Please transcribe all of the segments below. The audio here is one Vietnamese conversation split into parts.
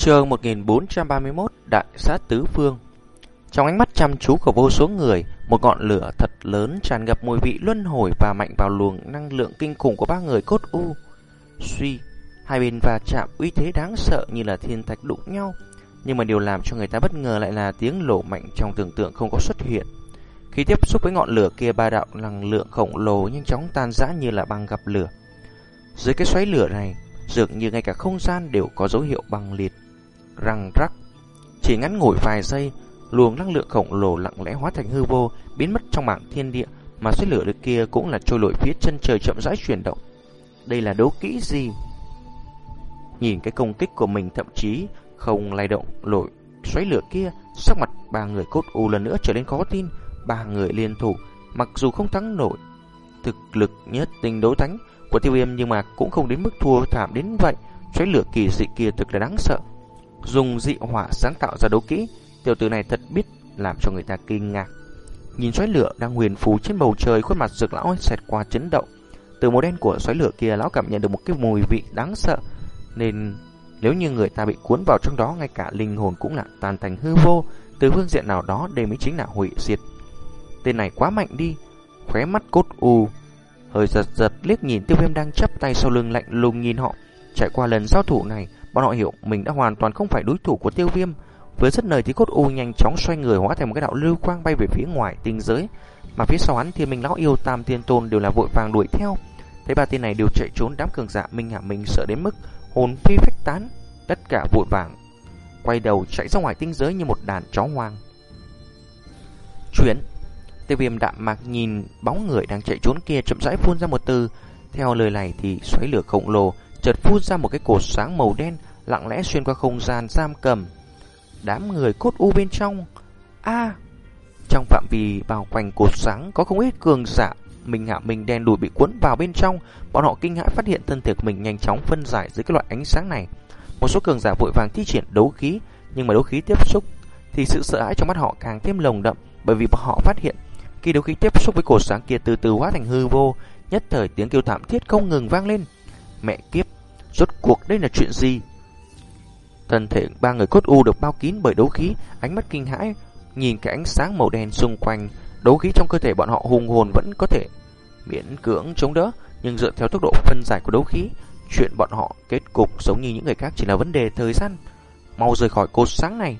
Trường 1431 Đại sát tứ phương Trong ánh mắt chăm chú của vô số người, một ngọn lửa thật lớn tràn ngập mùi vị luân hồi và mạnh vào luồng năng lượng kinh khủng của ba người cốt u. Suy, hai bên va chạm uy thế đáng sợ như là thiên thạch đụng nhau, nhưng mà điều làm cho người ta bất ngờ lại là tiếng lổ mạnh trong tưởng tượng không có xuất hiện. Khi tiếp xúc với ngọn lửa kia ba đạo năng lượng khổng lồ nhanh chóng tan rã như là băng gặp lửa. Dưới cái xoáy lửa này, dường như ngay cả không gian đều có dấu hiệu băng liệt. Răng rắc, chỉ ngắn ngủi vài giây, luồng năng lượng khổng lồ lặng lẽ hóa thành hư vô, biến mất trong mảng thiên địa, mà xoáy lửa được kia cũng là trôi lội phía chân trời chậm rãi chuyển động. Đây là đấu kỹ gì? Nhìn cái công kích của mình thậm chí không lay động lội xoáy lửa kia, sắc mặt ba người cốt u lần nữa trở nên khó tin, ba người liên thủ, mặc dù không thắng nổi thực lực nhất tinh đấu thánh của tiêu viêm nhưng mà cũng không đến mức thua thảm đến vậy. Xoáy lửa kỳ dị kia thực là đáng sợ. Dùng dị hỏa sáng tạo ra đấu kỹ, tiểu tử này thật biết làm cho người ta kinh ngạc. Nhìn xoáy lửa đang huyền phù trên bầu trời, khuôn mặt rực lão xẹt qua chấn động. Từ màu đen của xoáy lửa kia, lão cảm nhận được một cái mùi vị đáng sợ, nên nếu như người ta bị cuốn vào trong đó, ngay cả linh hồn cũng là tan thành hư vô. Từ phương diện nào đó, đây mới chính là hủy diệt. Tên này quá mạnh đi, khóe mắt cốt u hơi giật giật liếc nhìn tiêu viêm đang chấp tay sau lưng lạnh lùng nhìn họ. Trải qua lần giao thủ này, bọn họ hiểu mình đã hoàn toàn không phải đối thủ của tiêu viêm. Với rất lời thì cốt u nhanh chóng xoay người hóa thành một cái đạo lưu quang bay về phía ngoài tinh giới. Mà phía sau hắn thiên minh lão yêu tam thiên tôn đều là vội vàng đuổi theo. Thấy ba tên này đều chạy trốn, đám cường giả minh hạ minh sợ đến mức hồn phi phách tán. Tất cả vội vàng quay đầu chạy ra ngoài tinh giới như một đàn chó hoang. Chuyển Tiêu viêm đạm mạc nhìn bóng người đang chạy trốn kia chậm rãi phun ra một từ. Theo lời này thì xoáy lửa khổng lồ chợt phun ra một cái cột sáng màu đen lặng lẽ xuyên qua không gian giam cầm. Đám người cốt u bên trong. a Trong phạm vi bao quanh cột sáng có không ít cường giả mình hạ mình đen đùi bị cuốn vào bên trong. Bọn họ kinh hãi phát hiện thân thể của mình nhanh chóng phân giải dưới cái loại ánh sáng này. Một số cường giả vội vàng thi triển đấu khí, nhưng mà đấu khí tiếp xúc thì sự sợ hãi trong mắt họ càng thêm lồng đậm bởi vì họ phát hiện khi đấu khí tiếp xúc với cột sáng kia từ từ hóa thành hư vô, nhất thời tiếng kêu thảm thiết không ngừng vang lên. Mẹ kiếp, rốt cuộc đây là chuyện gì? Thân thể ba người cốt u được bao kín bởi đấu khí, ánh mắt kinh hãi, nhìn cái ánh sáng màu đen xung quanh, đấu khí trong cơ thể bọn họ hùng hồn vẫn có thể miễn cưỡng chống đỡ, nhưng dựa theo tốc độ phân giải của đấu khí, chuyện bọn họ kết cục giống như những người khác chỉ là vấn đề thời gian. Mau rời khỏi cột sáng này.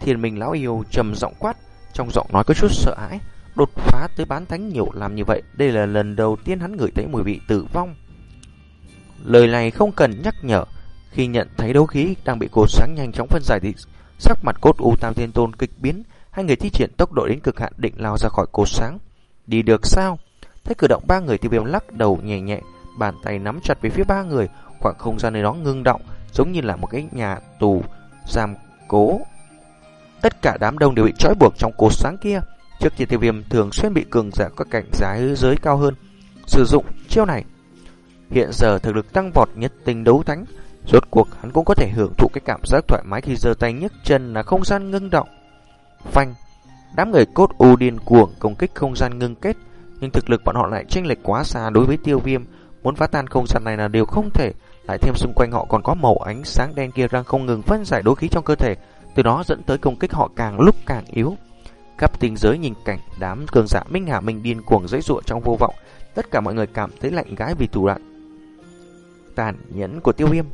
Thiên Minh lão yêu trầm giọng quát, trong giọng nói có chút sợ hãi, đột phá tới bán thánh nhiều làm như vậy, đây là lần đầu tiên hắn ngửi thấy mùi vị tử vong. Lời này không cần nhắc nhở, khi nhận thấy đấu khí đang bị cột sáng nhanh chóng phân giải thì sắc mặt cốt u tam thiên tôn kịch biến, hai người thi triển tốc độ đến cực hạn định lao ra khỏi cột sáng. Đi được sao? Thấy cử động ba người tiêu viêm lắc đầu nhẹ nhẹ, bàn tay nắm chặt về phía ba người, khoảng không gian nơi đó ngưng động, giống như là một cái nhà tù giam cố Tất cả đám đông đều bị trói buộc trong cột sáng kia. Trước khi tiêu viêm thường xuyên bị cường giả các cảnh giới giới cao hơn. Sử dụng chiêu này. Hiện giờ thực lực tăng vọt nhất tinh đấu thánh. Rốt cuộc hắn cũng có thể hưởng thụ cái cảm giác thoải mái khi giơ tay nhấc chân là không gian ngưng động. Phanh. Đám người cốt u điên cuồng công kích không gian ngưng kết. Nhưng thực lực bọn họ lại chênh lệch quá xa đối với tiêu viêm. Muốn phá tan không gian này là điều không thể. Lại thêm xung quanh họ còn có màu ánh sáng đen kia đang không ngừng phân giải đối khí trong cơ thể từ đó dẫn tới công kích họ càng lúc càng yếu. Cấp tinh giới nhìn cảnh đám cường giả Minh Hà Minh điên cuồng dãy dụa trong vô vọng, tất cả mọi người cảm thấy lạnh gái vì thủ đoạn tàn nhẫn của tiêu viêm.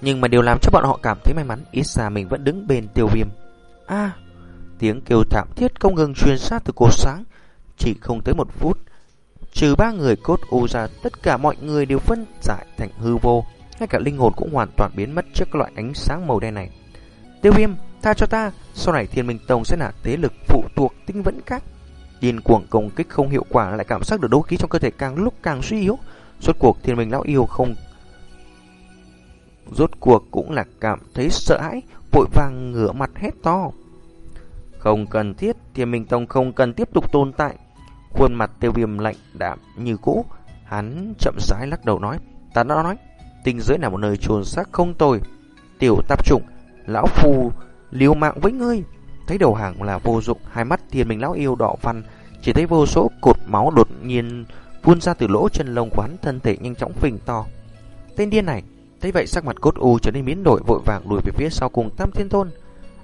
Nhưng mà điều làm cho bọn họ cảm thấy may mắn, ít ra mình vẫn đứng bên tiêu viêm. a tiếng kêu thảm thiết không ngừng truyền xa từ cột sáng, chỉ không tới một phút. Trừ ba người cốt u ra, tất cả mọi người đều phân giải thành hư vô ngay cả linh hồn cũng hoàn toàn biến mất trước loại ánh sáng màu đen này. Tiêu viêm, tha cho ta, sau này thiên minh tông sẽ là thế lực phụ thuộc tinh vẫn các Điên cuồng công kích không hiệu quả lại cảm giác được đấu khí trong cơ thể càng lúc càng suy yếu. Rốt cuộc thiên minh lão yêu không... Rốt cuộc cũng là cảm thấy sợ hãi, vội vàng ngửa mặt hét to. Không cần thiết, thiên minh tông không cần tiếp tục tồn tại. Khuôn mặt tiêu viêm lạnh đạm như cũ, hắn chậm rãi lắc đầu nói. Ta đã nói, tinh giới là một nơi trồn xác không tồi. Tiểu tạp chủng, lão phù liều mạng với ngươi. Thấy đầu hàng là vô dụng, hai mắt thiên minh lão yêu đỏ văn, chỉ thấy vô số cột máu đột nhiên phun ra từ lỗ chân lông quán thân thể nhanh chóng phình to. Tên điên này, Thấy vậy sắc mặt cốt u trở nên biến đổi vội vàng lùi về phía sau cùng Tam Thiên Tôn.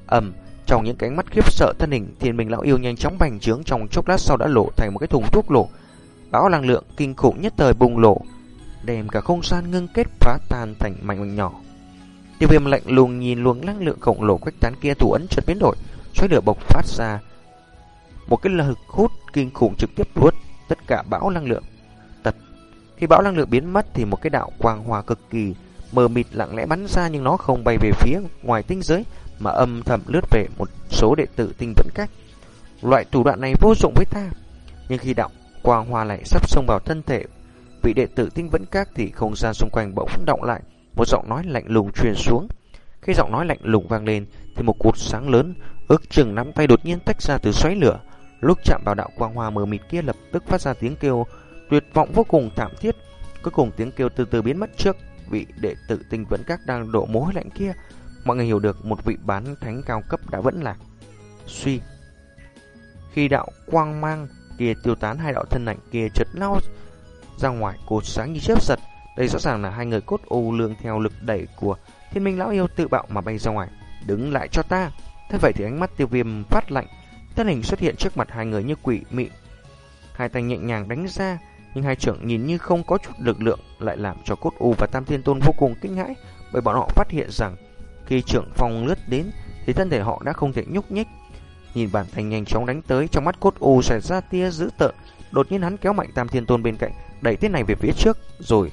ầm, trong những cái mắt khiếp sợ thân hình Thiên Minh lão yêu nhanh chóng bành trướng trong chốc lát sau đã lộ thành một cái thùng thuốc lỗ. Bão năng lượng kinh khủng nhất thời bùng nổ, đem cả không gian ngưng kết phá tan thành mảnh mảnh nhỏ. Tiêu Viêm lạnh lùng nhìn luồng năng lượng khổng lồ quách tán kia thủ ấn chợt biến đổi, xoáy lửa bộc phát ra một cái lực hút kinh khủng trực tiếp nuốt tất cả bão năng lượng. Tật khi bão năng lượng biến mất thì một cái đạo quang hòa cực kỳ mờ mịt lặng lẽ bắn ra nhưng nó không bay về phía ngoài tinh giới mà âm thầm lướt về một số đệ tử tinh vẫn cách. Loại thủ đoạn này vô dụng với ta. Nhưng khi đạo quang hòa lại sắp xông vào thân thể vị đệ tử tinh vẫn các thì không gian xung quanh bỗng động lại, một giọng nói lạnh lùng truyền xuống. Khi giọng nói lạnh lùng vang lên thì một cột sáng lớn ước chừng nắm tay đột nhiên tách ra từ xoáy lửa, lúc chạm vào đạo quang hoa mờ mịt kia lập tức phát ra tiếng kêu tuyệt vọng vô cùng, thảm thiết. Cuối cùng tiếng kêu từ từ biến mất trước vị đệ tử tinh vẫn các đang đổ mồ hôi lạnh kia. Mọi người hiểu được một vị bán thánh cao cấp đã vẫn lạc. Suy. Khi đạo quang mang kia tiêu tán, hai đạo thân ảnh kia chợt lao ra ngoài, cột sáng như chớp giật. Đây rõ ràng là hai người cốt ô lương theo lực đẩy của thiên minh lão yêu tự bạo mà bay ra ngoài. Đứng lại cho ta. Thế vậy thì ánh mắt tiêu viêm phát lạnh. Thân hình xuất hiện trước mặt hai người như quỷ mị. Hai tay nhẹ nhàng đánh ra. Nhưng hai trưởng nhìn như không có chút lực lượng lại làm cho cốt u và tam thiên tôn vô cùng kinh hãi. Bởi bọn họ phát hiện rằng khi trưởng phong lướt đến thì thân thể họ đã không thể nhúc nhích. Nhìn bản thành nhanh chóng đánh tới trong mắt cốt u xảy ra tia dữ tợn. Đột nhiên hắn kéo mạnh tam thiên tôn bên cạnh đẩy tên này về phía trước, rồi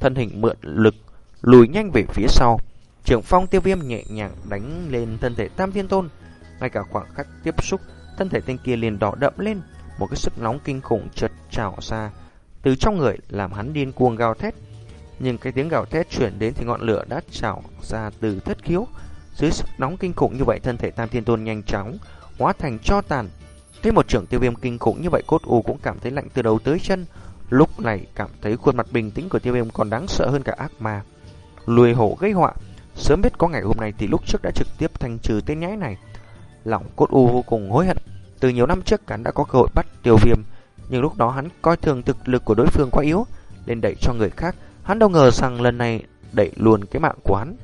thân hình mượn lực lùi nhanh về phía sau. trưởng phong tiêu viêm nhẹ nhàng đánh lên thân thể Tam Thiên Tôn. Ngay cả khoảng khắc tiếp xúc, thân thể tên kia liền đỏ đậm lên, một cái sức nóng kinh khủng chợt trào ra từ trong người làm hắn điên cuồng gào thét. Nhưng cái tiếng gào thét chuyển đến thì ngọn lửa đã trào ra từ thất khiếu. Dưới sức nóng kinh khủng như vậy, thân thể Tam Thiên Tôn nhanh chóng hóa thành cho tàn. Thế một trưởng tiêu viêm kinh khủng như vậy, cốt u cũng cảm thấy lạnh từ đầu tới chân. Lúc này cảm thấy khuôn mặt bình tĩnh của tiêu viêm còn đáng sợ hơn cả ác ma. Lùi hổ gây họa, sớm biết có ngày hôm nay thì lúc trước đã trực tiếp thanh trừ tên nhái này. Lòng cốt u vô cùng hối hận. Từ nhiều năm trước hắn đã có cơ hội bắt tiêu viêm, nhưng lúc đó hắn coi thường thực lực của đối phương quá yếu, nên đẩy cho người khác. Hắn đâu ngờ rằng lần này đẩy luôn cái mạng của hắn.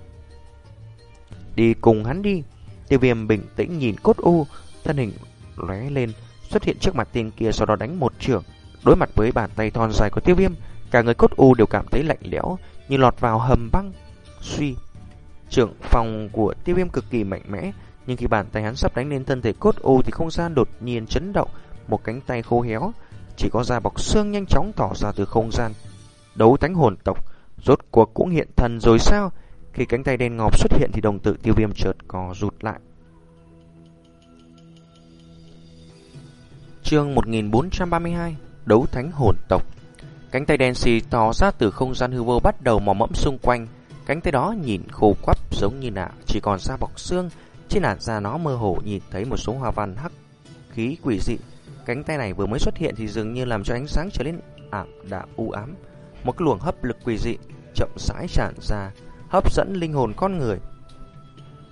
Đi cùng hắn đi. Tiêu viêm bình tĩnh nhìn cốt u, thân hình lóe lên, xuất hiện trước mặt tên kia sau đó đánh một trường. Đối mặt với bàn tay thon dài của tiêu viêm, cả người cốt u đều cảm thấy lạnh lẽo, như lọt vào hầm băng. Suy, trưởng phòng của tiêu viêm cực kỳ mạnh mẽ, nhưng khi bàn tay hắn sắp đánh lên thân thể cốt u thì không gian đột nhiên chấn động, một cánh tay khô héo, chỉ có da bọc xương nhanh chóng tỏ ra từ không gian. Đấu thánh hồn tộc, rốt cuộc cũng hiện thần rồi sao? Khi cánh tay đen ngòm xuất hiện thì đồng tử tiêu viêm chợt co rụt lại. Chương 1432 đấu thánh hồn tộc. Cánh tay đen xì tỏ ra từ không gian hư vô bắt đầu mò mẫm xung quanh. Cánh tay đó nhìn khô quắp giống như là chỉ còn da bọc xương. Trên làn da nó mơ hồ nhìn thấy một số hoa văn hắc khí quỷ dị. Cánh tay này vừa mới xuất hiện thì dường như làm cho ánh sáng trở nên ảm đạm u ám. Một cái luồng hấp lực quỷ dị chậm rãi tràn ra, hấp dẫn linh hồn con người.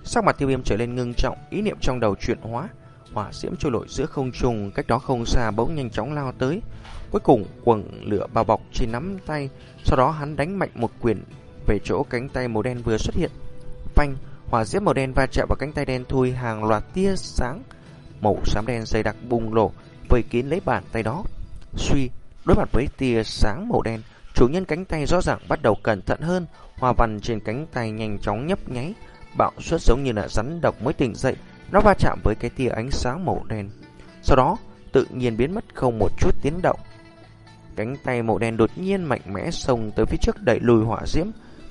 Sắc mặt tiêu viêm trở lên ngưng trọng, ý niệm trong đầu chuyển hóa, hỏa diễm trôi nổi giữa không trung, cách đó không xa bỗng nhanh chóng lao tới. Cuối cùng, quần lửa bao bọc trên nắm tay, sau đó hắn đánh mạnh một quyền về chỗ cánh tay màu đen vừa xuất hiện. Phanh, hỏa diễm màu đen va chạm vào cánh tay đen thui hàng loạt tia sáng màu xám đen dày đặc bùng nổ, vây kín lấy bàn tay đó. Suy, đối mặt với tia sáng màu đen, chủ nhân cánh tay rõ ràng bắt đầu cẩn thận hơn, hoa văn trên cánh tay nhanh chóng nhấp nháy, bạo suất giống như là rắn độc mới tỉnh dậy, nó va chạm với cái tia ánh sáng màu đen. Sau đó, tự nhiên biến mất không một chút tiếng động. Cánh tay màu đen đột nhiên mạnh mẽ xông tới phía trước đẩy lùi hỏa diễm,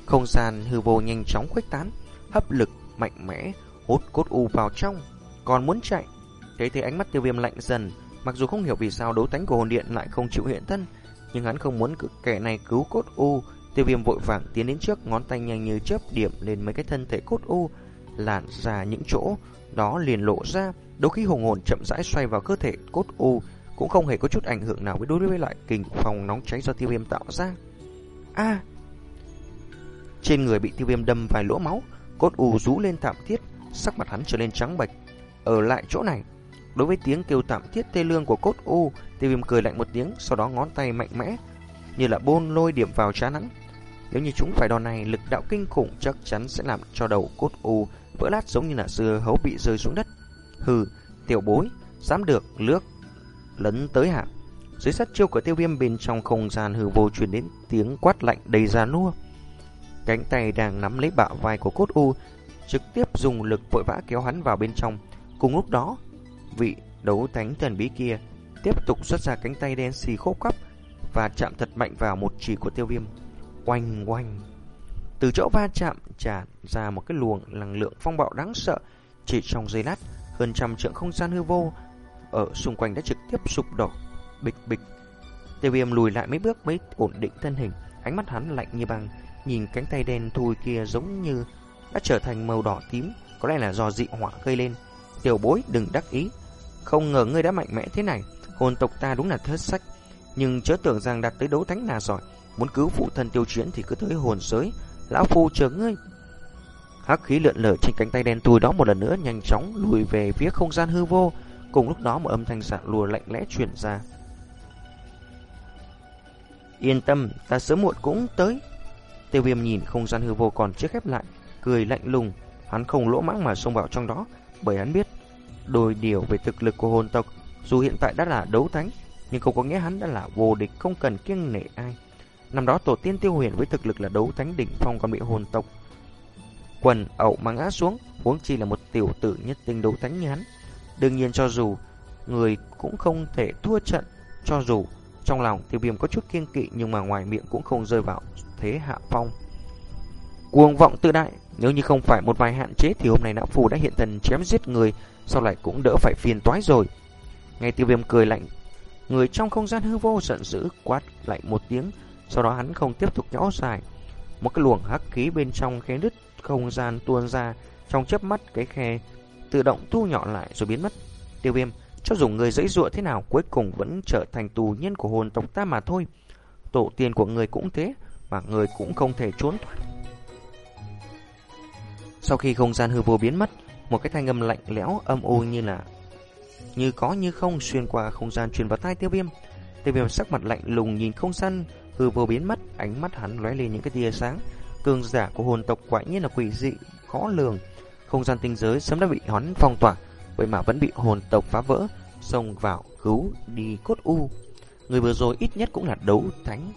không gian hư vô nhanh chóng khuếch tán, hấp lực mạnh mẽ hút cốt u vào trong, còn muốn chạy. Thế thì ánh mắt tiêu viêm lạnh dần, mặc dù không hiểu vì sao đấu tánh của hồn điện lại không chịu hiện thân, nhưng hắn không muốn kẻ này cứu cốt u. Tiêu viêm vội vàng tiến đến trước, ngón tay nhanh như chớp điểm lên mấy cái thân thể cốt u, làn ra những chỗ đó liền lộ ra, đôi khi hùng hồn chậm rãi xoay vào cơ thể cốt u cũng không hề có chút ảnh hưởng nào với đối với lại kình phòng nóng cháy do tiêu viêm tạo ra. A. trên người bị tiêu viêm đâm vài lỗ máu, cốt u rú lên thảm thiết, sắc mặt hắn trở nên trắng bệch. Ở lại chỗ này, đối với tiếng kêu thảm thiết tê lương của cốt u, tiêu viêm cười lạnh một tiếng, sau đó ngón tay mạnh mẽ như là bôn lôi điểm vào trán hắn. Nếu như chúng phải đòn này, lực đạo kinh khủng chắc chắn sẽ làm cho đầu cốt u vỡ lát giống như là dưa hấu bị rơi xuống đất. Hừ, tiểu bối, dám được lướt lấn tới hạ Dưới sát chiêu của tiêu viêm bên trong không gian hư vô truyền đến tiếng quát lạnh đầy ra nua. Cánh tay đang nắm lấy bạo vai của cốt u, trực tiếp dùng lực vội vã kéo hắn vào bên trong. Cùng lúc đó, vị đấu thánh thần bí kia tiếp tục xuất ra cánh tay đen xì khốp khắp và chạm thật mạnh vào một chỉ của tiêu viêm. Oanh oanh. Từ chỗ va chạm tràn ra một cái luồng năng lượng phong bạo đáng sợ. Chỉ trong giây lát, hơn trăm trượng không gian hư vô ở xung quanh đã trực tiếp sụp đổ. Bịch bịch. Tiêu viêm lùi lại mấy bước mới ổn định thân hình. Ánh mắt hắn lạnh như băng. Nhìn cánh tay đen thui kia giống như đã trở thành màu đỏ tím. Có lẽ là do dị hỏa gây lên. Tiểu bối đừng đắc ý. Không ngờ ngươi đã mạnh mẽ thế này. Hồn tộc ta đúng là thất sách. Nhưng chớ tưởng rằng đạt tới đấu thánh là giỏi. Muốn cứu phụ thân tiêu chiến thì cứ tới hồn giới. Lão phu chờ ngươi. Hắc khí lượn lờ trên cánh tay đen thui đó một lần nữa nhanh chóng lùi về phía không gian hư vô. Cùng lúc đó một âm thanh xạ lùa lạnh lẽ truyền ra. Yên tâm, ta sớm muộn cũng tới. Tiêu viêm nhìn không gian hư vô còn chưa khép lại, cười lạnh lùng. Hắn không lỗ mãng mà xông vào trong đó, bởi hắn biết đôi điều về thực lực của hồn tộc. Dù hiện tại đã là đấu thánh, nhưng không có nghĩa hắn đã là vô địch không cần kiêng nể ai. Năm đó tổ tiên tiêu huyền với thực lực là đấu thánh đỉnh phong còn bị hồn tộc quần ẩu mang ngã xuống, huống chi là một tiểu tử nhất tinh đấu thánh như hắn. Đương nhiên cho dù người cũng không thể thua trận, cho dù trong lòng tiêu viêm có chút kiêng kỵ nhưng mà ngoài miệng cũng không rơi vào thế hạ phong. Cuồng vọng tự đại, nếu như không phải một vài hạn chế thì hôm nay não phù đã hiện thần chém giết người, sau lại cũng đỡ phải phiền toái rồi. Ngay tiêu viêm cười lạnh, người trong không gian hư vô giận dữ quát lại một tiếng, sau đó hắn không tiếp tục nhỏ dài. Một cái luồng hắc khí bên trong khe đứt không gian tuôn ra, trong chớp mắt cái khe tự động thu nhỏ lại rồi biến mất. Tiêu viêm, cho dù người dãy dụa thế nào cuối cùng vẫn trở thành tù nhân của hồn tộc ta mà thôi. Tổ tiên của người cũng thế, mà người cũng không thể trốn thoát. Sau khi không gian hư vô biến mất, một cái thanh âm lạnh lẽo âm u như là như có như không xuyên qua không gian truyền vào tai tiêu viêm. Tiêu viêm sắc mặt lạnh lùng nhìn không gian hư vô biến mất, ánh mắt hắn lóe lên những cái tia sáng. Cường giả của hồn tộc quả nhiên là quỷ dị, khó lường. Không gian tinh giới sớm đã bị hắn phong tỏa, vậy mà vẫn bị hồn tộc phá vỡ, xông vào cứu đi cốt u. Người vừa rồi ít nhất cũng là đấu thánh.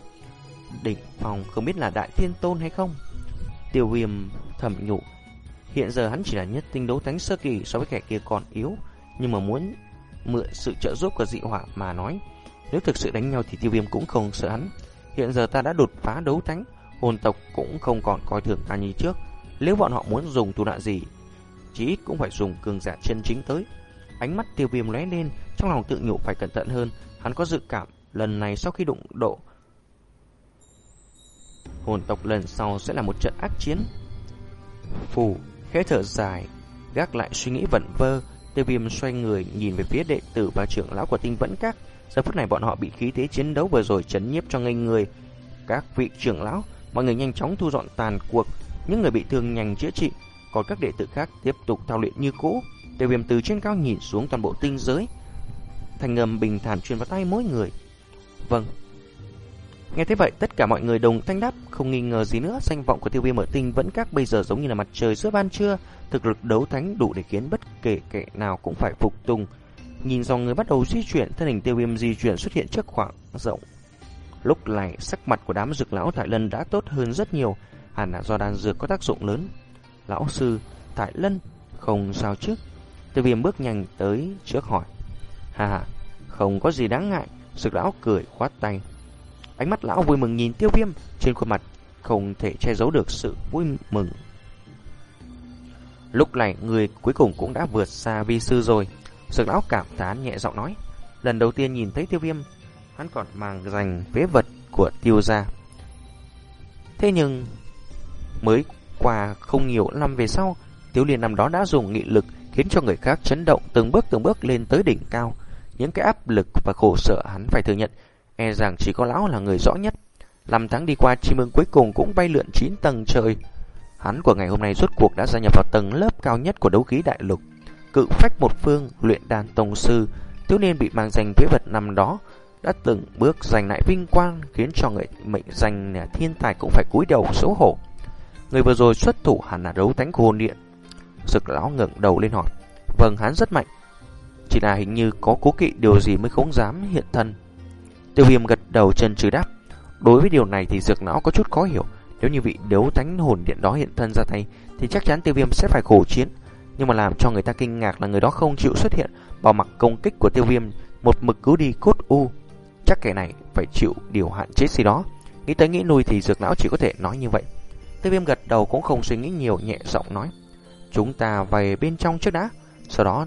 Đỉnh phòng không biết là đại thiên tôn hay không. Tiêu viêm thầm nhủ. Hiện giờ hắn chỉ là nhất tinh đấu thánh sơ kỳ so với kẻ kia còn yếu, nhưng mà muốn mượn sự trợ giúp của dị hỏa mà nói. Nếu thực sự đánh nhau thì tiêu viêm cũng không sợ hắn. Hiện giờ ta đã đột phá đấu thánh, hồn tộc cũng không còn coi thường ta như trước. Nếu bọn họ muốn dùng thủ đoạn gì, chí ít cũng phải dùng cường giả chân chính tới. Ánh mắt tiêu viêm lóe lên, trong lòng tự nhủ phải cẩn thận hơn. Hắn có dự cảm, lần này sau khi đụng độ, hồn tộc lần sau sẽ là một trận ác chiến. Phù, khẽ thở dài, gác lại suy nghĩ vẩn vơ, tiêu viêm xoay người nhìn về phía đệ tử và trưởng lão của tinh vẫn các. Giờ phút này bọn họ bị khí thế chiến đấu vừa rồi chấn nhiếp cho ngây người. Các vị trưởng lão, mọi người nhanh chóng thu dọn tàn cuộc, những người bị thương nhanh chữa trị, còn các đệ tử khác tiếp tục thao luyện như cũ. Tiêu viêm từ trên cao nhìn xuống toàn bộ tinh giới. Thành ngầm bình thản truyền vào tay mỗi người. Vâng. Nghe thế vậy, tất cả mọi người đồng thanh đáp, không nghi ngờ gì nữa, danh vọng của tiêu viêm ở tinh vẫn các bây giờ giống như là mặt trời giữa ban trưa, thực lực đấu thánh đủ để khiến bất kể kẻ nào cũng phải phục tùng. Nhìn dòng người bắt đầu di chuyển, thân hình tiêu viêm di chuyển xuất hiện trước khoảng rộng. Lúc này, sắc mặt của đám dược lão Tại Lân đã tốt hơn rất nhiều, hẳn là do đan dược có tác dụng lớn. Lão sư, Tại Lân, không sao chứ? Tiêu viêm bước nhanh tới trước hỏi. Hà hà, không có gì đáng ngại, sực lão cười khoát tay. Ánh mắt lão vui mừng nhìn tiêu viêm, trên khuôn mặt không thể che giấu được sự vui mừng. Lúc này, người cuối cùng cũng đã vượt xa vi sư rồi. sực lão cảm thán nhẹ giọng nói. Lần đầu tiên nhìn thấy tiêu viêm, hắn còn mang dành vế vật của tiêu gia. Thế nhưng, mới qua không nhiều năm về sau, Tiếu liên năm đó đã dùng nghị lực khiến cho người khác chấn động từng bước từng bước lên tới đỉnh cao. Những cái áp lực và khổ sở hắn phải thừa nhận, e rằng chỉ có lão là người rõ nhất. Năm tháng đi qua, chim ưng cuối cùng cũng bay lượn 9 tầng trời. Hắn của ngày hôm nay rốt cuộc đã gia nhập vào tầng lớp cao nhất của đấu khí đại lục cự phách một phương luyện đàn tông sư, thiếu niên bị mang danh phế vật năm đó, đã từng bước giành lại vinh quang khiến cho người mệnh danh là thiên tài cũng phải cúi đầu xấu hổ. Người vừa rồi xuất thủ hẳn là đấu tánh của hồn điện. Sực lão ngẩng đầu lên hỏi. Vâng, hắn rất mạnh. Chỉ là hình như có cố kỵ điều gì mới không dám hiện thân. Tiêu viêm gật đầu chân trừ đáp. Đối với điều này thì dược lão có chút khó hiểu. Nếu như vị đấu tánh hồn điện đó hiện thân ra tay thì chắc chắn tiêu viêm sẽ phải khổ chiến. Nhưng mà làm cho người ta kinh ngạc là người đó không chịu xuất hiện bảo mặc công kích của tiêu viêm một mực cứu đi cốt u. Chắc kẻ này phải chịu điều hạn chế gì đó. Nghĩ tới nghĩ nuôi thì dược lão chỉ có thể nói như vậy. Tiêu viêm gật đầu cũng không suy nghĩ nhiều nhẹ giọng nói. Chúng ta về bên trong trước đã. Sau đó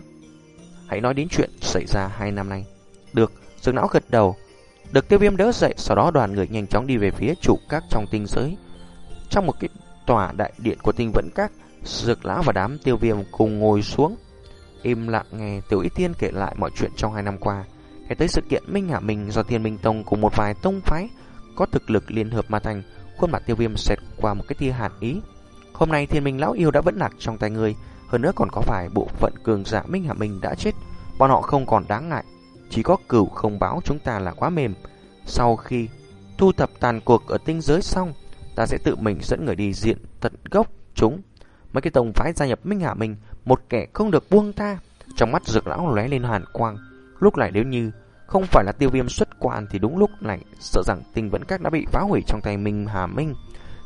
hãy nói đến chuyện xảy ra hai năm nay. Được, dược lão gật đầu. Được tiêu viêm đỡ dậy, sau đó đoàn người nhanh chóng đi về phía trụ các trong tinh giới. Trong một cái tòa đại điện của tinh vẫn các, dược lão và đám tiêu viêm cùng ngồi xuống. Im lặng nghe Tiểu ý Tiên kể lại mọi chuyện trong hai năm qua. kể tới sự kiện Minh Hạ Minh do Thiên Minh Tông cùng một vài tông phái có thực lực liên hợp mà thành, khuôn mặt tiêu viêm xẹt qua một cái tia hàn ý. Hôm nay Thiên Minh Lão Yêu đã vẫn lạc trong tay người, hơn nữa còn có vài bộ phận cường giả Minh Hạ Minh đã chết, bọn họ không còn đáng ngại. Chỉ có cửu không báo chúng ta là quá mềm. Sau khi thu thập tàn cuộc ở tinh giới xong, ta sẽ tự mình dẫn người đi diện tận gốc chúng. Mấy cái tông phái gia nhập Minh Hạ Minh, một kẻ không được buông ta Trong mắt dược lão lóe lên hàn quang. Lúc này nếu như không phải là tiêu viêm xuất quan thì đúng lúc này, sợ rằng tinh vẫn các đã bị phá hủy trong tay Minh Hà Minh.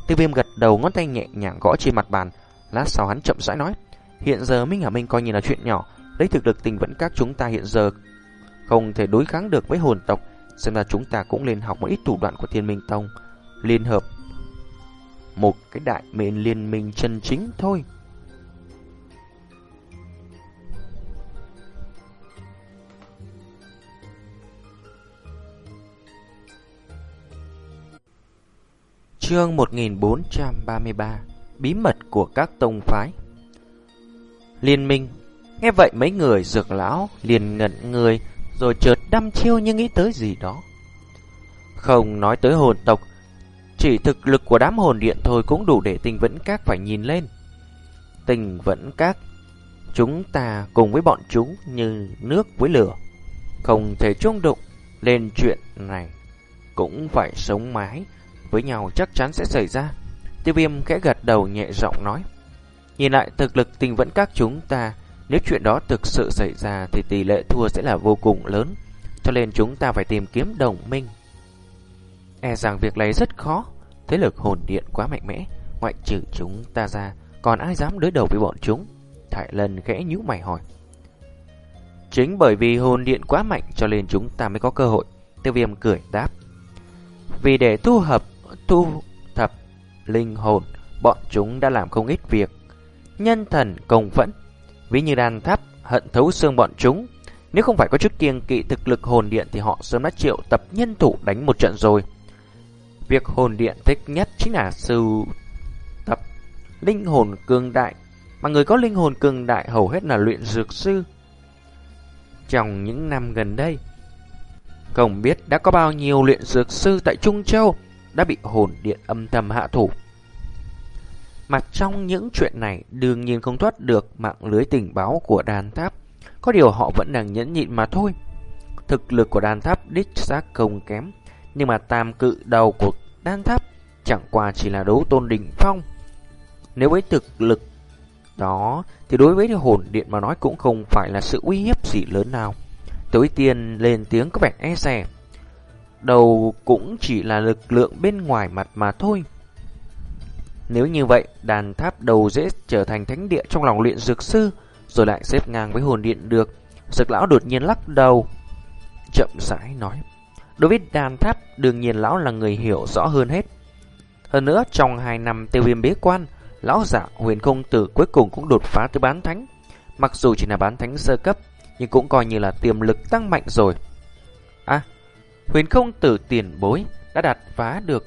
Tiêu viêm gật đầu ngón tay nhẹ nhàng gõ trên mặt bàn. Lát sau hắn chậm rãi nói. Hiện giờ Minh Hà Minh coi như là chuyện nhỏ. Lấy thực lực tình vẫn các chúng ta hiện giờ không thể đối kháng được với hồn tộc. Xem ra chúng ta cũng nên học một ít thủ đoạn của thiên minh tông. Liên hợp một cái đại mệnh liên minh chân chính thôi. Chương 1433 Bí mật của các tông phái. Liên minh, Nghe vậy mấy người dược lão liền ngẩn người, Rồi chợt đăm chiêu như nghĩ tới gì đó. Không nói tới hồn tộc, Chỉ thực lực của đám hồn điện thôi cũng đủ để tình vẫn các phải nhìn lên. Tình vẫn các, Chúng ta cùng với bọn chúng như nước với lửa, Không thể chung đụng lên chuyện này, Cũng phải sống mái với nhau chắc chắn sẽ xảy ra. Tiêu viêm khẽ gật đầu nhẹ giọng nói. Nhìn lại thực lực tình vẫn các chúng ta, nếu chuyện đó thực sự xảy ra thì tỷ lệ thua sẽ là vô cùng lớn, cho nên chúng ta phải tìm kiếm đồng minh. E rằng việc này rất khó, thế lực hồn điện quá mạnh mẽ, ngoại trừ chúng ta ra, còn ai dám đối đầu với bọn chúng? Thải lần khẽ nhíu mày hỏi. Chính bởi vì hồn điện quá mạnh cho nên chúng ta mới có cơ hội. Tiêu viêm cười đáp. Vì để thu hợp thu thập linh hồn, bọn chúng đã làm không ít việc. Nhân thần công vẫn, ví như đàn tháp hận thấu xương bọn chúng. Nếu không phải có chút kiêng kỵ thực lực hồn điện thì họ sớm đã triệu tập nhân thủ đánh một trận rồi. Việc hồn điện thích nhất chính là sư tập linh hồn cường đại, mà người có linh hồn cường đại hầu hết là luyện dược sư. Trong những năm gần đây, không biết đã có bao nhiêu luyện dược sư tại Trung Châu đã bị hồn điện âm thầm hạ thủ. Mặt trong những chuyện này, đương nhiên không thoát được mạng lưới tình báo của đàn tháp. Có điều họ vẫn đang nhẫn nhịn mà thôi. Thực lực của đàn tháp đích xác không kém. Nhưng mà tam cự đầu của đan tháp chẳng qua chỉ là đấu tôn đỉnh phong. Nếu với thực lực đó, thì đối với hồn điện mà nói cũng không phải là sự uy hiếp gì lớn nào. Tối tiên lên tiếng có vẻ e rè đầu cũng chỉ là lực lượng bên ngoài mặt mà thôi. Nếu như vậy, đàn tháp đầu dễ trở thành thánh địa trong lòng luyện dược sư, rồi lại xếp ngang với hồn điện được. Dược lão đột nhiên lắc đầu, chậm rãi nói. Đối với đàn tháp, đương nhiên lão là người hiểu rõ hơn hết. Hơn nữa, trong hai năm tiêu viêm bế quan, lão giả huyền công tử cuối cùng cũng đột phá tới bán thánh. Mặc dù chỉ là bán thánh sơ cấp, nhưng cũng coi như là tiềm lực tăng mạnh rồi. Huyền không tử tiền bối đã đạt phá được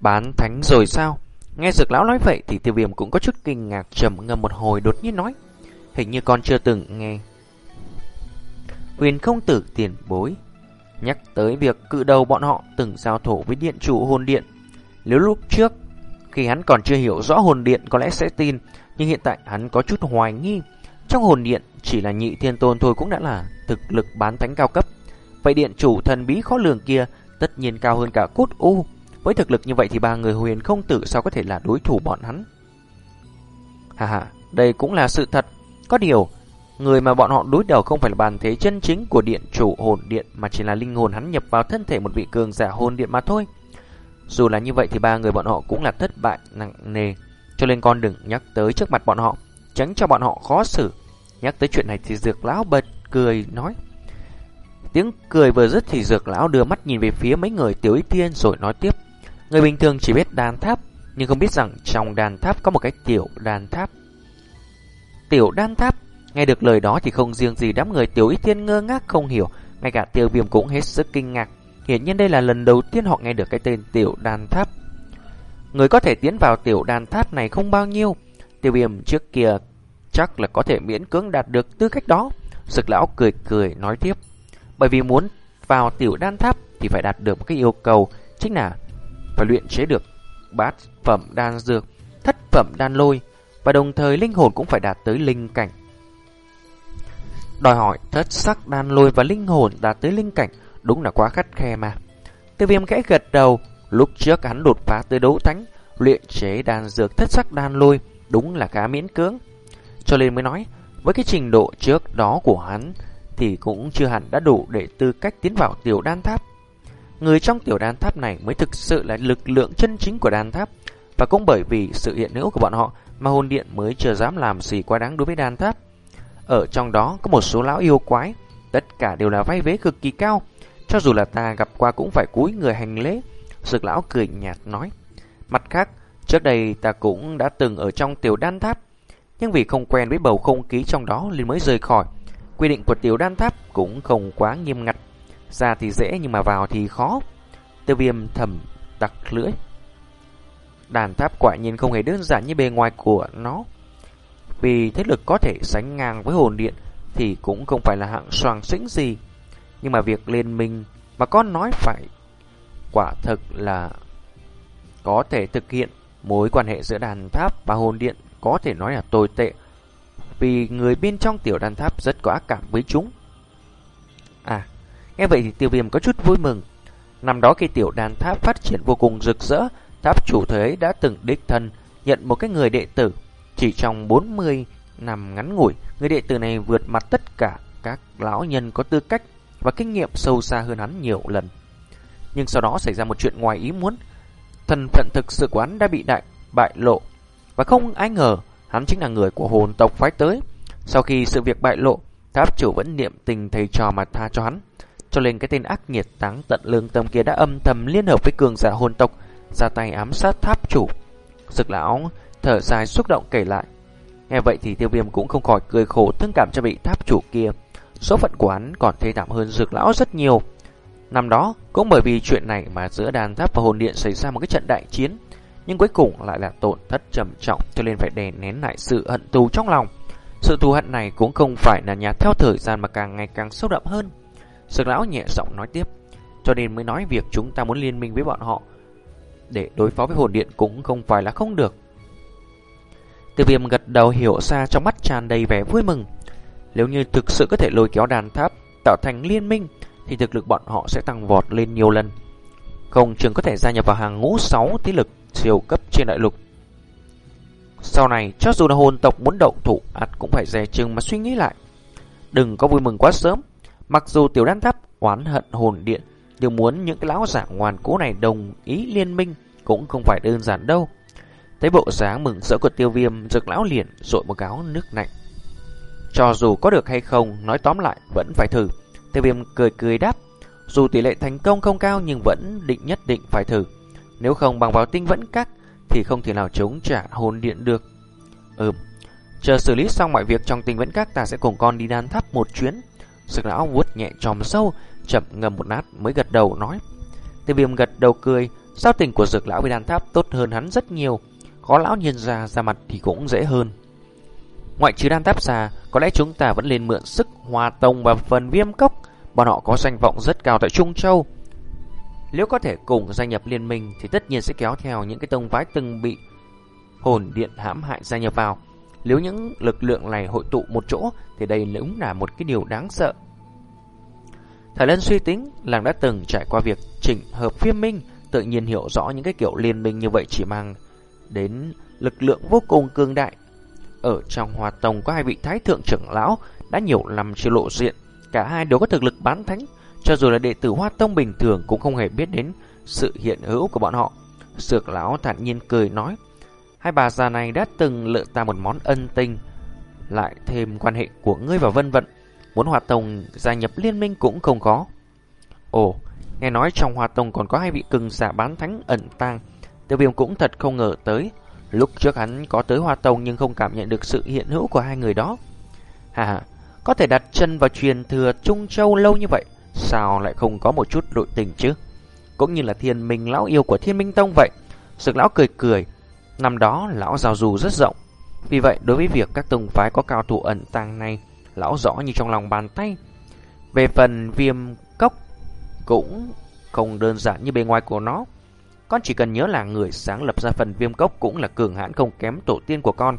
bán thánh rồi sao? Nghe dược lão nói vậy thì tiêu viêm cũng có chút kinh ngạc trầm ngâm một hồi đột nhiên nói. Hình như con chưa từng nghe. Huyền không tử tiền bối nhắc tới việc cự đầu bọn họ từng giao thổ với điện chủ hồn điện. Nếu lúc trước, khi hắn còn chưa hiểu rõ hồn điện có lẽ sẽ tin, nhưng hiện tại hắn có chút hoài nghi. Trong hồn điện chỉ là nhị thiên tôn thôi cũng đã là thực lực bán thánh cao cấp. Vậy điện chủ thần bí khó lường kia tất nhiên cao hơn cả cốt u. Với thực lực như vậy thì ba người huyền không tử sao có thể là đối thủ bọn hắn. Hà hà, đây cũng là sự thật. Có điều, người mà bọn họ đối đầu không phải là bàn thế chân chính của điện chủ hồn điện mà chỉ là linh hồn hắn nhập vào thân thể một vị cường giả hồn điện mà thôi. Dù là như vậy thì ba người bọn họ cũng là thất bại nặng nề. Cho nên con đừng nhắc tới trước mặt bọn họ, tránh cho bọn họ khó xử. Nhắc tới chuyện này thì dược lão bật cười nói. Tiếng cười vừa dứt thì dược lão đưa mắt nhìn về phía mấy người tiểu y tiên rồi nói tiếp. Người bình thường chỉ biết đàn tháp, nhưng không biết rằng trong đàn tháp có một cái tiểu đàn tháp. Tiểu đan tháp, nghe được lời đó thì không riêng gì đám người tiểu y tiên ngơ ngác không hiểu, ngay cả tiêu viêm cũng hết sức kinh ngạc. Hiển nhiên đây là lần đầu tiên họ nghe được cái tên tiểu đan tháp. Người có thể tiến vào tiểu đan tháp này không bao nhiêu. Tiêu viêm trước kia chắc là có thể miễn cưỡng đạt được tư cách đó. Sực lão cười cười nói tiếp. Bởi vì muốn vào tiểu đan tháp thì phải đạt được một cái yêu cầu chính là phải luyện chế được bát phẩm đan dược, thất phẩm đan lôi và đồng thời linh hồn cũng phải đạt tới linh cảnh. Đòi hỏi thất sắc đan lôi và linh hồn đạt tới linh cảnh đúng là quá khắt khe mà. Tiêu viêm khẽ gật đầu, lúc trước hắn đột phá tới đấu thánh, luyện chế đan dược thất sắc đan lôi đúng là khá miễn cưỡng. Cho nên mới nói, với cái trình độ trước đó của hắn thì cũng chưa hẳn đã đủ để tư cách tiến vào tiểu đan tháp. Người trong tiểu đan tháp này mới thực sự là lực lượng chân chính của đan tháp và cũng bởi vì sự hiện hữu của bọn họ mà hồn điện mới chưa dám làm gì quá đáng đối với đan tháp. Ở trong đó có một số lão yêu quái, tất cả đều là vay vế cực kỳ cao, cho dù là ta gặp qua cũng phải cúi người hành lễ. Dược lão cười nhạt nói. Mặt khác, trước đây ta cũng đã từng ở trong tiểu đan tháp, nhưng vì không quen với bầu không khí trong đó nên mới rời khỏi. Quy định của tiểu đan tháp cũng không quá nghiêm ngặt, ra thì dễ nhưng mà vào thì khó. Tiêu viêm thầm tặc lưỡi. Đàn tháp quả nhiên không hề đơn giản như bề ngoài của nó. Vì thế lực có thể sánh ngang với hồn điện thì cũng không phải là hạng soàng xĩnh gì. Nhưng mà việc liên minh mà con nói phải quả thực là có thể thực hiện mối quan hệ giữa đàn tháp và hồn điện có thể nói là tồi tệ. Vì người bên trong tiểu đan tháp rất có ác cảm với chúng. À, nghe vậy thì tiêu viêm có chút vui mừng. Năm đó khi tiểu đan tháp phát triển vô cùng rực rỡ, tháp chủ thế đã từng đích thân nhận một cái người đệ tử. Chỉ trong 40 năm ngắn ngủi, người đệ tử này vượt mặt tất cả các lão nhân có tư cách và kinh nghiệm sâu xa hơn hắn nhiều lần. Nhưng sau đó xảy ra một chuyện ngoài ý muốn. Thần phận thực sự của hắn đã bị đại bại lộ. Và không ai ngờ hắn chính là người của hồn tộc phái tới. Sau khi sự việc bại lộ, tháp chủ vẫn niệm tình thầy trò mà tha cho hắn. Cho nên cái tên ác nghiệt táng tận lương tâm kia đã âm thầm liên hợp với cường giả hồn tộc, ra tay ám sát tháp chủ. Sực lão thở dài xúc động kể lại. Nghe vậy thì tiêu viêm cũng không khỏi cười khổ thương cảm cho vị tháp chủ kia. Số phận của hắn còn thê thảm hơn dược lão rất nhiều. Năm đó, cũng bởi vì chuyện này mà giữa đàn tháp và hồn điện xảy ra một cái trận đại chiến. Nhưng cuối cùng lại là tổn thất trầm trọng cho nên phải đè nén lại sự hận thù trong lòng. Sự thù hận này cũng không phải là nhà theo thời gian mà càng ngày càng sâu đậm hơn. Sực lão nhẹ giọng nói tiếp, cho nên mới nói việc chúng ta muốn liên minh với bọn họ để đối phó với hồn điện cũng không phải là không được. Tiêu viêm gật đầu hiểu ra trong mắt tràn đầy vẻ vui mừng. Nếu như thực sự có thể lôi kéo đàn tháp tạo thành liên minh thì thực lực bọn họ sẽ tăng vọt lên nhiều lần. Không chừng có thể gia nhập vào hàng ngũ 6 thế lực siêu cấp trên đại lục. Sau này, cho dù là hồn tộc muốn động thủ, ắt cũng phải dè chừng mà suy nghĩ lại. Đừng có vui mừng quá sớm. Mặc dù tiểu đan tháp oán hận hồn điện, nhưng muốn những cái lão giả ngoan cố này đồng ý liên minh cũng không phải đơn giản đâu. Thấy bộ dáng mừng rỡ của tiêu viêm, rực lão liền rội một gáo nước lạnh. Cho dù có được hay không, nói tóm lại vẫn phải thử. Tiêu viêm cười cười đáp, dù tỷ lệ thành công không cao nhưng vẫn định nhất định phải thử. Nếu không bằng vào tinh vẫn cắt thì không thể nào chống trả hồn điện được. Ừm, chờ xử lý xong mọi việc trong tinh vẫn các ta sẽ cùng con đi đan tháp một chuyến. Sực lão vuốt nhẹ tròm sâu, chậm ngầm một nát mới gật đầu nói. Tiêu viêm gật đầu cười, sao tình của dược lão với đan tháp tốt hơn hắn rất nhiều. Có lão nhìn ra ra mặt thì cũng dễ hơn. Ngoại trừ đan tháp xa, có lẽ chúng ta vẫn nên mượn sức hòa tông và phần viêm cốc. Bọn họ có danh vọng rất cao tại Trung Châu. Nếu có thể cùng gia nhập liên minh thì tất nhiên sẽ kéo theo những cái tông phái từng bị hồn điện hãm hại gia nhập vào. Nếu những lực lượng này hội tụ một chỗ thì đây cũng là một cái điều đáng sợ. thời Lân suy tính, làng đã từng trải qua việc chỉnh hợp phiên minh, tự nhiên hiểu rõ những cái kiểu liên minh như vậy chỉ mang đến lực lượng vô cùng cường đại. Ở trong hòa Tông có hai vị thái thượng trưởng lão đã nhiều năm chưa lộ diện, cả hai đều có thực lực bán thánh, cho dù là đệ tử Hoa Tông bình thường cũng không hề biết đến sự hiện hữu của bọn họ. Sược lão thản nhiên cười nói, hai bà già này đã từng lựa ta một món ân tình, lại thêm quan hệ của ngươi và Vân Vận, muốn Hoa Tông gia nhập liên minh cũng không có. Ồ, nghe nói trong Hoa Tông còn có hai vị cường giả bán thánh ẩn tang, Tiêu Viêm cũng thật không ngờ tới. Lúc trước hắn có tới Hoa Tông nhưng không cảm nhận được sự hiện hữu của hai người đó. Hà hà, có thể đặt chân vào truyền thừa Trung Châu lâu như vậy, sao lại không có một chút nội tình chứ? Cũng như là thiên minh lão yêu của thiên minh tông vậy. Sực lão cười cười, năm đó lão giao dù rất rộng. Vì vậy đối với việc các tông phái có cao thủ ẩn tàng này, lão rõ như trong lòng bàn tay. Về phần viêm cốc cũng không đơn giản như bề ngoài của nó. Con chỉ cần nhớ là người sáng lập ra phần viêm cốc cũng là cường hãn không kém tổ tiên của con.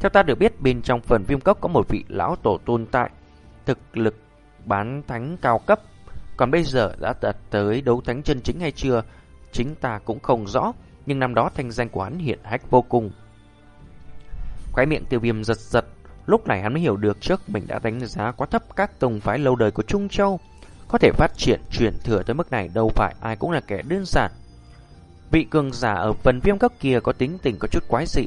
Theo ta được biết bên trong phần viêm cốc có một vị lão tổ tồn tại, thực lực bán thánh cao cấp. Còn bây giờ đã đạt tới đấu thánh chân chính hay chưa, chính ta cũng không rõ, nhưng năm đó thanh danh của hắn hiện hách vô cùng. Khóe miệng tiêu viêm giật giật, lúc này hắn mới hiểu được trước mình đã đánh giá quá thấp các tông phái lâu đời của Trung Châu. Có thể phát triển truyền thừa tới mức này đâu phải ai cũng là kẻ đơn giản. Vị cường giả ở phần viêm cấp kia có tính tình có chút quái dị.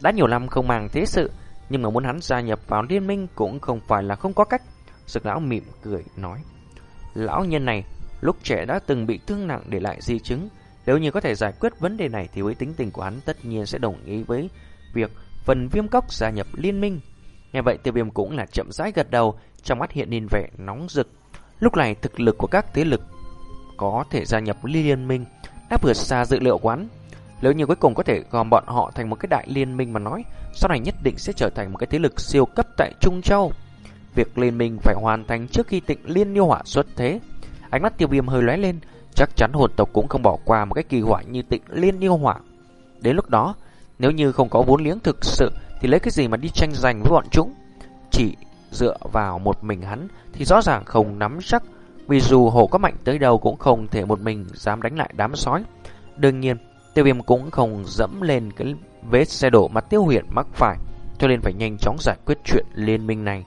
Đã nhiều năm không màng thế sự, nhưng mà muốn hắn gia nhập vào liên minh cũng không phải là không có cách. Dược lão mỉm cười nói. Lão nhân này, lúc trẻ đã từng bị thương nặng để lại di chứng. Nếu như có thể giải quyết vấn đề này thì với tính tình của hắn tất nhiên sẽ đồng ý với việc phần viêm cốc gia nhập liên minh. Nghe vậy tiêu viêm cũng là chậm rãi gật đầu, trong mắt hiện lên vẻ nóng rực. Lúc này thực lực của các thế lực có thể gia nhập liên minh đã vượt xa dự liệu quán. Nếu như cuối cùng có thể gom bọn họ thành một cái đại liên minh mà nói, sau này nhất định sẽ trở thành một cái thế lực siêu cấp tại Trung Châu. Việc liên minh phải hoàn thành trước khi tịnh liên yêu hỏa xuất thế. Ánh mắt tiêu viêm hơi lóe lên, chắc chắn hồn tộc cũng không bỏ qua một cái kỳ họa như tịnh liên yêu hỏa. Đến lúc đó, nếu như không có vốn liếng thực sự thì lấy cái gì mà đi tranh giành với bọn chúng? Chỉ dựa vào một mình hắn thì rõ ràng không nắm chắc vì dù hổ có mạnh tới đâu cũng không thể một mình dám đánh lại đám sói. Đương nhiên, tiêu viêm cũng không dẫm lên cái vết xe đổ mà tiêu huyền mắc phải, cho nên phải nhanh chóng giải quyết chuyện liên minh này.